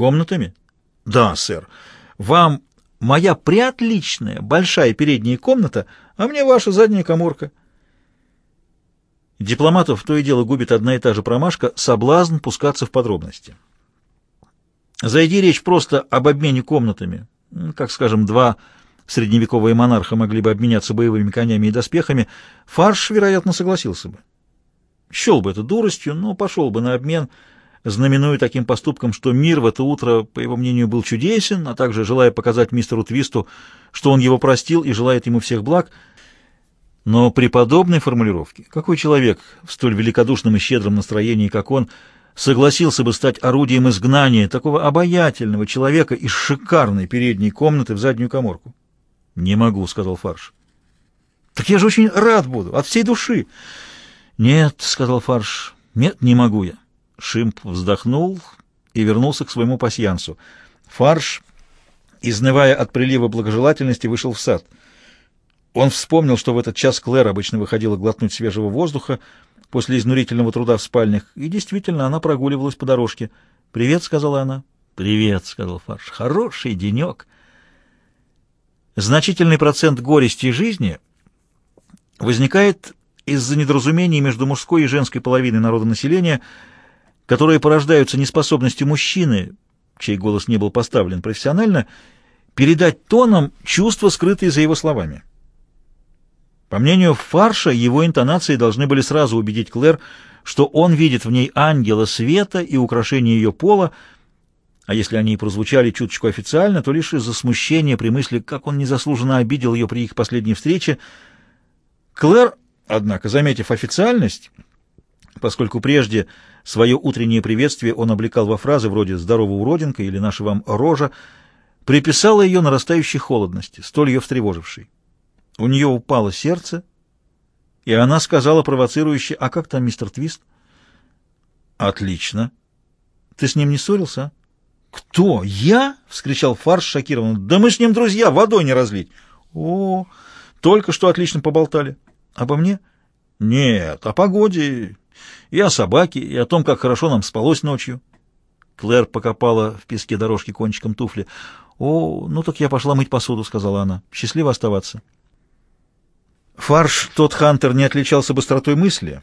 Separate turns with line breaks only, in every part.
Комнатами? Да, сэр. Вам моя приотличная большая передняя комната, а мне ваша задняя коморка. Дипломатов то и дело губит одна и та же промашка — соблазн пускаться в подробности. Зайди речь просто об обмене комнатами, как, скажем, два средневековые монарха могли бы обменяться боевыми конями и доспехами, Фарш, вероятно, согласился бы. Счел бы это дуростью, но пошел бы на обмен, знаменуя таким поступком, что мир в это утро, по его мнению, был чудесен, а также желая показать мистеру Твисту, что он его простил и желает ему всех благ. Но при подобной формулировке какой человек в столь великодушном и щедром настроении, как он, согласился бы стать орудием изгнания такого обаятельного человека из шикарной передней комнаты в заднюю коморку? «Не могу», — сказал Фарш. «Так я же очень рад буду, от всей души». «Нет», — сказал Фарш, — «нет, не могу я». Шимп вздохнул и вернулся к своему пасьянсу. Фарш, изнывая от прилива благожелательности, вышел в сад. Он вспомнил, что в этот час Клэр обычно выходила глотнуть свежего воздуха после изнурительного труда в спальнях, и действительно она прогуливалась по дорожке. «Привет», — сказала она. «Привет», — сказал Фарш. «Хороший денек». Значительный процент горести жизни возникает из-за недоразумений между мужской и женской половиной народонаселения, которые порождаются неспособностью мужчины, чей голос не был поставлен профессионально, передать тоном чувства, скрытые за его словами. По мнению Фарша, его интонации должны были сразу убедить Клэр, что он видит в ней ангела света и украшение ее пола, а если они и прозвучали чуточку официально, то лишь из-за смущения при мысли, как он незаслуженно обидел ее при их последней встрече. Клэр Однако, заметив официальность, поскольку прежде свое утреннее приветствие он облекал во фразы вроде «здорово, уродинка» или «наша вам рожа», приписала ее нарастающей холодности, столь ее встревожившей. У нее упало сердце, и она сказала провоцирующе, «А как там мистер Твист?» «Отлично. Ты с ним не ссорился?» а?» «Кто? Я?» — вскричал Фарш шокированно. «Да мы с ним друзья, водой не разлить!» «О, только что отлично поболтали. Обо мне? Нет, о погоде и о собаке, и о том, как хорошо нам спалось ночью. Клэр покопала в песке дорожки кончиком туфли. «О, ну так я пошла мыть посуду», — сказала она. «Счастливо оставаться». Фарш, тот Хантер, не отличался быстротой мысли.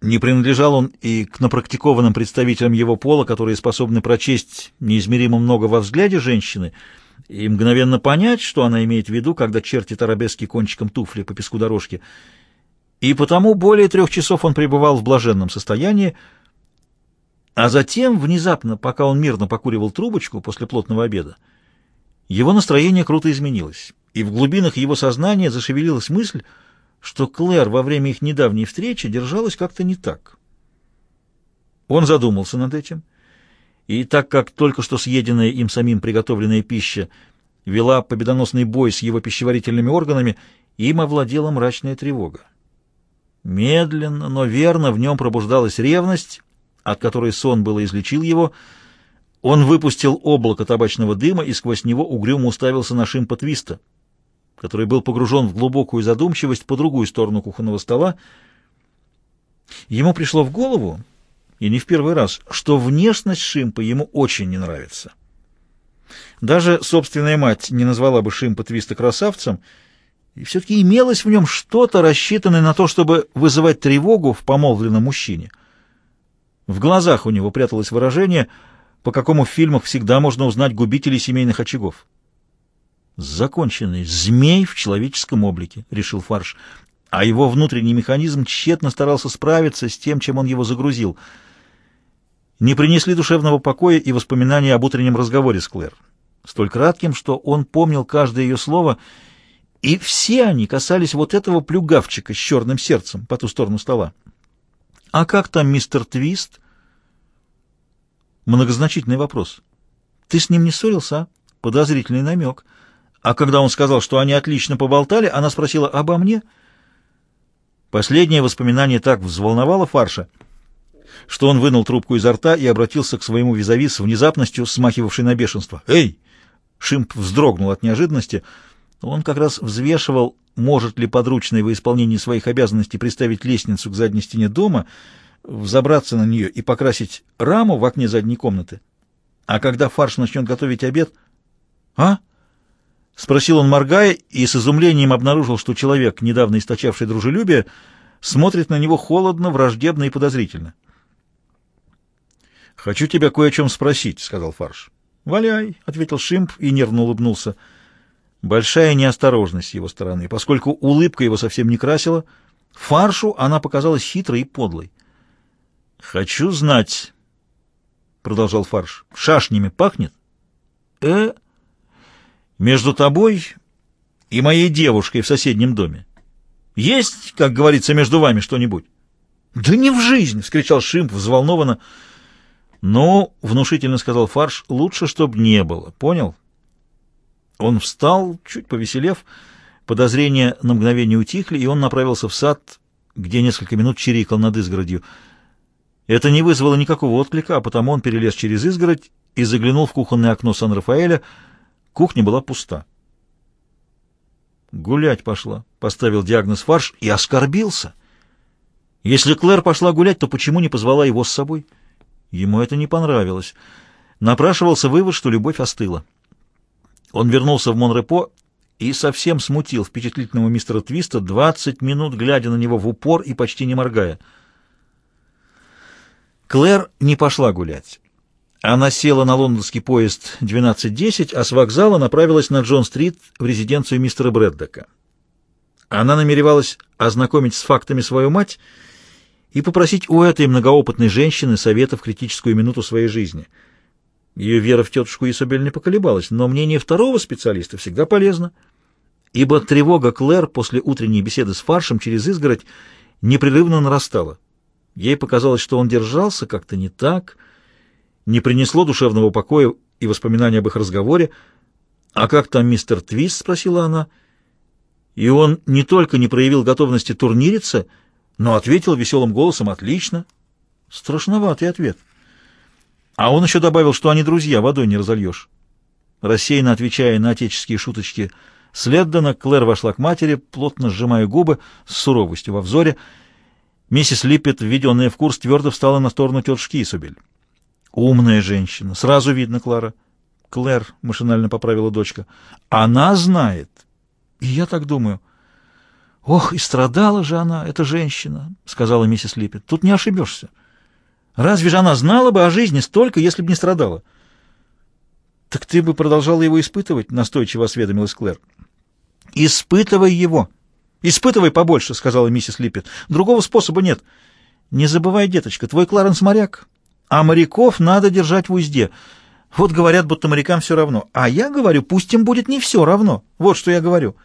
Не принадлежал он и к напрактикованным представителям его пола, которые способны прочесть неизмеримо много во взгляде женщины — и мгновенно понять, что она имеет в виду, когда чертит арабески кончиком туфли по песку дорожки. И потому более трех часов он пребывал в блаженном состоянии, а затем, внезапно, пока он мирно покуривал трубочку после плотного обеда, его настроение круто изменилось, и в глубинах его сознания зашевелилась мысль, что Клэр во время их недавней встречи держалась как-то не так. Он задумался над этим — и так как только что съеденная им самим приготовленная пища вела победоносный бой с его пищеварительными органами, им овладела мрачная тревога. Медленно, но верно в нем пробуждалась ревность, от которой сон было излечил его. Он выпустил облако табачного дыма и сквозь него угрюмо уставился на Шимпа Твиста, который был погружен в глубокую задумчивость по другую сторону кухонного стола. Ему пришло в голову, и не в первый раз, что внешность Шимпа ему очень не нравится. Даже собственная мать не назвала бы Шимпа Твиста красавцем, и все-таки имелось в нем что-то, рассчитанное на то, чтобы вызывать тревогу в помолвленном мужчине. В глазах у него пряталось выражение, по какому в фильмах всегда можно узнать губителей семейных очагов. «Законченный змей в человеческом облике», — решил Фарш, а его внутренний механизм тщетно старался справиться с тем, чем он его загрузил — не принесли душевного покоя и воспоминания об утреннем разговоре с Клэр, столь кратким, что он помнил каждое ее слово, и все они касались вот этого плюгавчика с черным сердцем по ту сторону стола. «А как там мистер Твист?» Многозначительный вопрос. «Ты с ним не ссорился, а?» Подозрительный намек. А когда он сказал, что они отлично поболтали, она спросила «обо мне?» Последнее воспоминание так взволновало Фарша — что он вынул трубку изо рта и обратился к своему визави с внезапностью, смахивавшей на бешенство. «Эй!» Шимп вздрогнул от неожиданности. Он как раз взвешивал, может ли подручный во исполнении своих обязанностей приставить лестницу к задней стене дома, взобраться на нее и покрасить раму в окне задней комнаты. А когда фарш начнет готовить обед... А? Спросил он, моргая, и с изумлением обнаружил, что человек, недавно источавший дружелюбие, смотрит на него холодно, враждебно и подозрительно. «Хочу тебя кое о чем спросить», — сказал Фарш. «Валяй», — ответил Шимп и нервно улыбнулся. Большая неосторожность с его стороны, поскольку улыбка его совсем не красила, Фаршу она показалась хитрой и подлой. «Хочу знать», — продолжал Фарш, — «шашнями пахнет?» «Э?» между тобой и моей девушкой в соседнем доме. Есть, как говорится, между вами что-нибудь? — Да не в жизнь! — вскричал Шимп взволнованно. — Ну, — внушительно сказал Фарш, — лучше, чтоб не было. Понял? Он встал, чуть повеселев. Подозрения на мгновение утихли, и он направился в сад, где несколько минут чирикал над изгородью. Это не вызвало никакого отклика, а потому он перелез через изгородь и заглянул в кухонное окно Сан-Рафаэля — Кухня была пуста. «Гулять пошла», — поставил диагноз фарш и оскорбился. Если Клэр пошла гулять, то почему не позвала его с собой? Ему это не понравилось. Напрашивался вывод, что любовь остыла. Он вернулся в Монрепо и совсем смутил впечатлительного мистера Твиста, двадцать минут глядя на него в упор и почти не моргая. Клэр не пошла гулять. Она села на лондонский поезд 12.10, а с вокзала направилась на Джон-стрит в резиденцию мистера Брэддока. Она намеревалась ознакомить с фактами свою мать и попросить у этой многоопытной женщины совета в критическую минуту своей жизни. Ее вера в тетушку Исабель не поколебалась, но мнение второго специалиста всегда полезно, ибо тревога Клэр после утренней беседы с Фаршем через изгородь непрерывно нарастала. Ей показалось, что он держался как-то не так, не принесло душевного покоя и воспоминания об их разговоре. «А как там мистер Твист?» — спросила она. И он не только не проявил готовности турнириться, но ответил веселым голосом «Отлично». Страшноватый ответ. А он еще добавил, что они друзья, водой не разольешь. Рассеянно отвечая на отеческие шуточки Следдена, Клэр вошла к матери, плотно сжимая губы, с суровостью во взоре. Миссис Липпет, введенная в курс, твердо встала на сторону тетушки Исабель. Умная женщина. Сразу видно, Клара. Клэр, машинально поправила дочка. Она знает. И я так думаю. Ох, и страдала же она, эта женщина, сказала миссис Липпет. Тут не ошибешься. Разве же она знала бы о жизни столько, если бы не страдала? Так ты бы продолжала его испытывать, настойчиво осведомилась Клэр. Испытывай его. Испытывай побольше, сказала миссис Липпет. Другого способа нет. Не забывай, деточка, твой Кларенс моряк. А моряков надо держать в узде. Вот говорят, будто морякам все равно. А я говорю, пусть им будет не все равно. Вот что я говорю.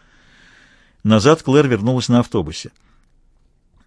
Назад Клэр вернулась на автобусе.